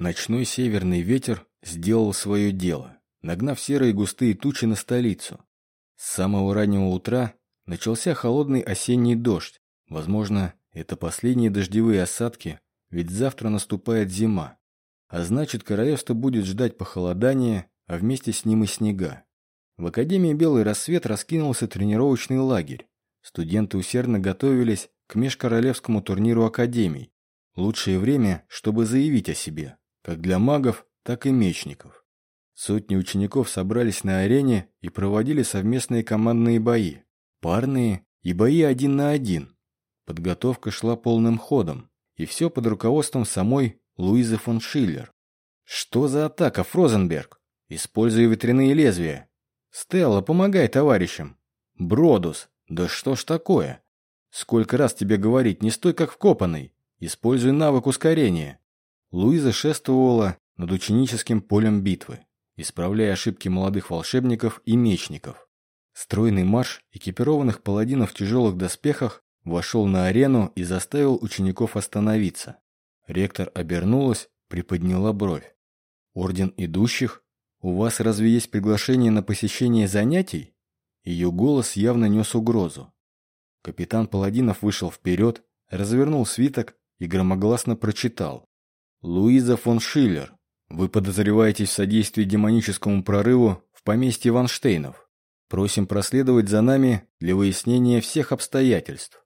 Ночной северный ветер сделал свое дело, нагнав серые густые тучи на столицу. С самого раннего утра начался холодный осенний дождь. Возможно, это последние дождевые осадки, ведь завтра наступает зима. А значит, королевство будет ждать похолодания, а вместе с ним и снега. В Академии «Белый рассвет» раскинулся тренировочный лагерь. Студенты усердно готовились к межкоролевскому турниру Академий. Лучшее время, чтобы заявить о себе как для магов, так и мечников. Сотни учеников собрались на арене и проводили совместные командные бои, парные и бои один на один. Подготовка шла полным ходом, и все под руководством самой Луизы фон Шиллер. Что за атака, Фрозенберг? Используя ветряные лезвия. Стелла, помогай товарищам. Бродус, да что ж такое? Сколько раз тебе говорить, не стой как вкопанный. Используй навык ускорения. Луиза шествовала над ученическим полем битвы, исправляя ошибки молодых волшебников и мечников. Стройный марш экипированных паладинов в тяжелых доспехах вошел на арену и заставил учеников остановиться. Ректор обернулась, приподняла бровь. «Орден идущих? У вас разве есть приглашение на посещение занятий?» Ее голос явно нес угрозу. Капитан Паладинов вышел вперед, развернул свиток и громогласно прочитал. Луиза фон Шиллер, вы подозреваетесь в содействии демоническому прорыву в поместье Ванштейнов. Просим проследовать за нами для выяснения всех обстоятельств.